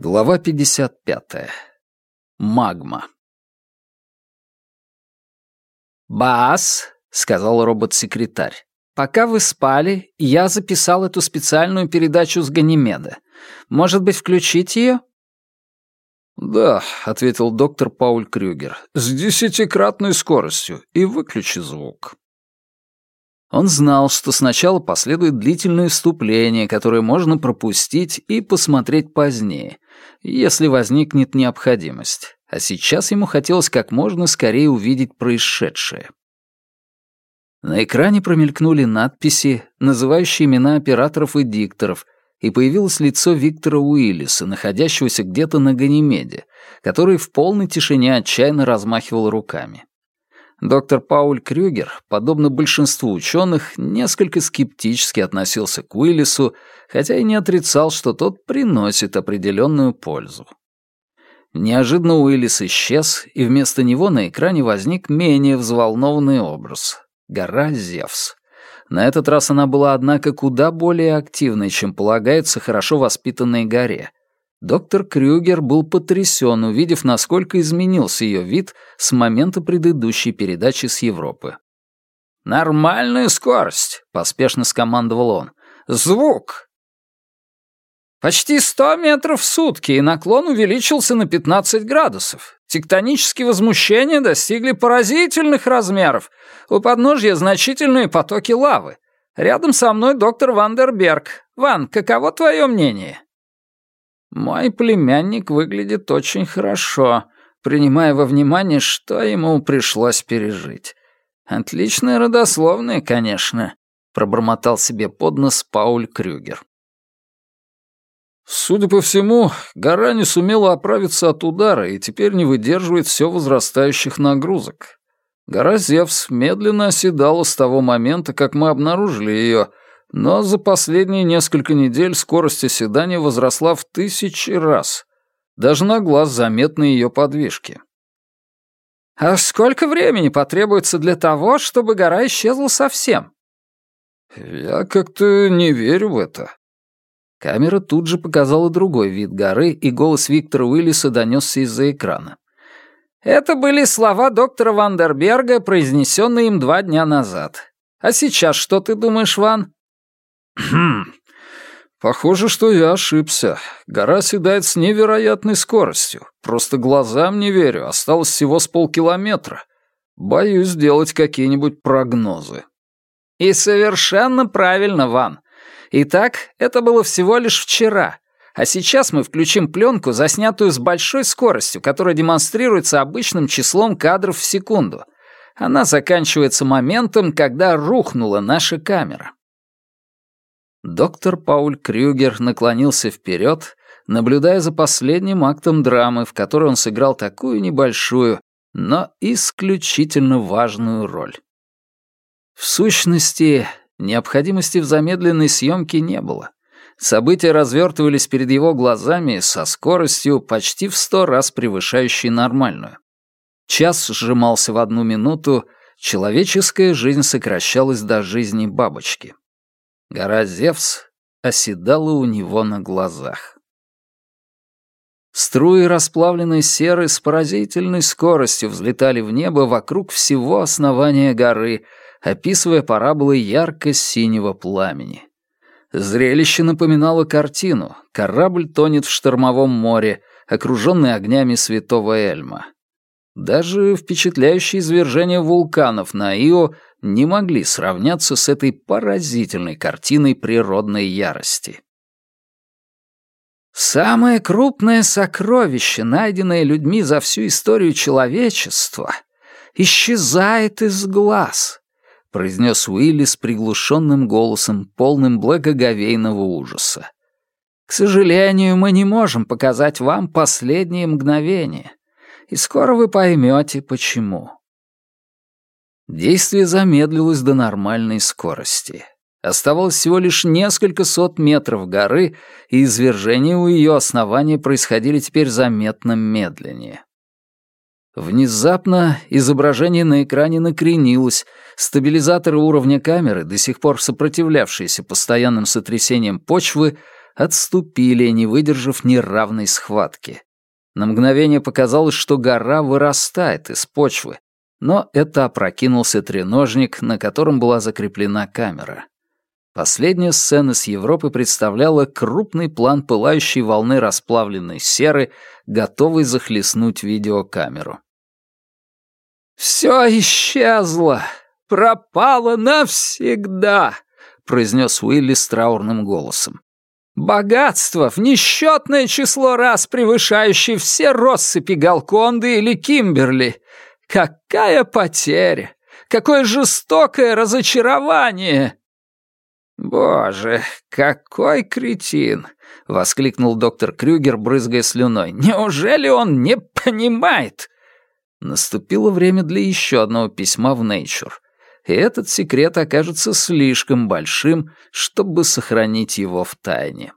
Глава 55. Магма. «Бас», — сказал робот-секретарь, — «пока вы спали, я записал эту специальную передачу с Ганимеда. Может быть, включить ее?» «Да», — ответил доктор Пауль Крюгер, — «с десятикратной скоростью, и выключи звук». Он знал, что сначала последует длительное вступление, которое можно пропустить и посмотреть позднее, если возникнет необходимость. А сейчас ему хотелось как можно скорее увидеть происшедшее. На экране промелькнули надписи, называющие имена операторов и дикторов, и появилось лицо Виктора Уиллиса, находящегося где-то на Ганимеде, который в полной тишине отчаянно размахивал руками. Доктор Пауль Крюгер, подобно большинству ученых, несколько скептически относился к Уиллису, хотя и не отрицал, что тот приносит определенную пользу. Неожиданно Уиллис исчез, и вместо него на экране возник менее взволнованный образ — гора Зевс. На этот раз она была, однако, куда более активной, чем полагается хорошо воспитанной горе — Доктор Крюгер был потрясен, увидев, насколько изменился ее вид с момента предыдущей передачи с Европы. «Нормальная скорость», — поспешно скомандовал он. «Звук!» Почти сто метров в сутки, и наклон увеличился на 15 градусов. Тектонические возмущения достигли поразительных размеров. У подножья значительные потоки лавы. Рядом со мной доктор Вандерберг. Ван, каково твое мнение? Мой племянник выглядит очень хорошо, принимая во внимание, что ему пришлось пережить. Отличная родословная, конечно, пробормотал себе под нос Пауль Крюгер. Судя по всему, гора не сумела оправиться от удара и теперь не выдерживает все возрастающих нагрузок. Гора Зевс медленно оседала с того момента, как мы обнаружили ее, но за последние несколько недель скорость оседания возросла в тысячи раз. Даже на глаз заметны ее подвижки. «А сколько времени потребуется для того, чтобы гора исчезла совсем?» «Я как-то не верю в это». Камера тут же показала другой вид горы, и голос Виктора Уиллиса донесся из-за экрана. Это были слова доктора Вандерберга, произнесенные им два дня назад. А сейчас что ты думаешь, Ван? Хм. Похоже, что я ошибся. Гора седает с невероятной скоростью. Просто глазам не верю. Осталось всего с полкилометра. Боюсь сделать какие-нибудь прогнозы. И совершенно правильно, Ван. Итак, это было всего лишь вчера. А сейчас мы включим пленку, заснятую с большой скоростью, которая демонстрируется обычным числом кадров в секунду. Она заканчивается моментом, когда рухнула наша камера. Доктор Пауль Крюгер наклонился вперед, наблюдая за последним актом драмы, в которой он сыграл такую небольшую, но исключительно важную роль. В сущности, необходимости в замедленной съемке не было. События развертывались перед его глазами со скоростью почти в сто раз превышающей нормальную. Час сжимался в одну минуту, человеческая жизнь сокращалась до жизни бабочки. Гора Зевс оседала у него на глазах. Струи расплавленной серы с поразительной скоростью взлетали в небо вокруг всего основания горы, описывая параболы ярко-синего пламени. Зрелище напоминало картину. Корабль тонет в штормовом море, окруженный огнями святого Эльма. Даже впечатляющие извержения вулканов на Ио не могли сравняться с этой поразительной картиной природной ярости. «Самое крупное сокровище, найденное людьми за всю историю человечества, исчезает из глаз», — произнес Уилли с приглушенным голосом, полным благоговейного ужаса. «К сожалению, мы не можем показать вам последние мгновения, и скоро вы поймете, почему». Действие замедлилось до нормальной скорости. Оставалось всего лишь несколько сот метров горы, и извержения у ее основания происходили теперь заметно медленнее. Внезапно изображение на экране накренилось, стабилизаторы уровня камеры, до сих пор сопротивлявшиеся постоянным сотрясениям почвы, отступили, не выдержав неравной схватки. На мгновение показалось, что гора вырастает из почвы, но это опрокинулся треножник, на котором была закреплена камера. Последняя сцена с Европы представляла крупный план пылающей волны расплавленной серы, готовый захлестнуть видеокамеру. «Все исчезло! Пропало навсегда!» — произнес Уилли с траурным голосом. «Богатство в несчетное число раз превышающее все россыпи Галконды или Кимберли. Какая потеря! Какое жестокое разочарование!» «Боже, какой кретин!» — воскликнул доктор Крюгер, брызгая слюной. «Неужели он не понимает?» Наступило время для еще одного письма в Nature, этот секрет окажется слишком большим, чтобы сохранить его в тайне.